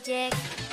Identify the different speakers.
Speaker 1: magic.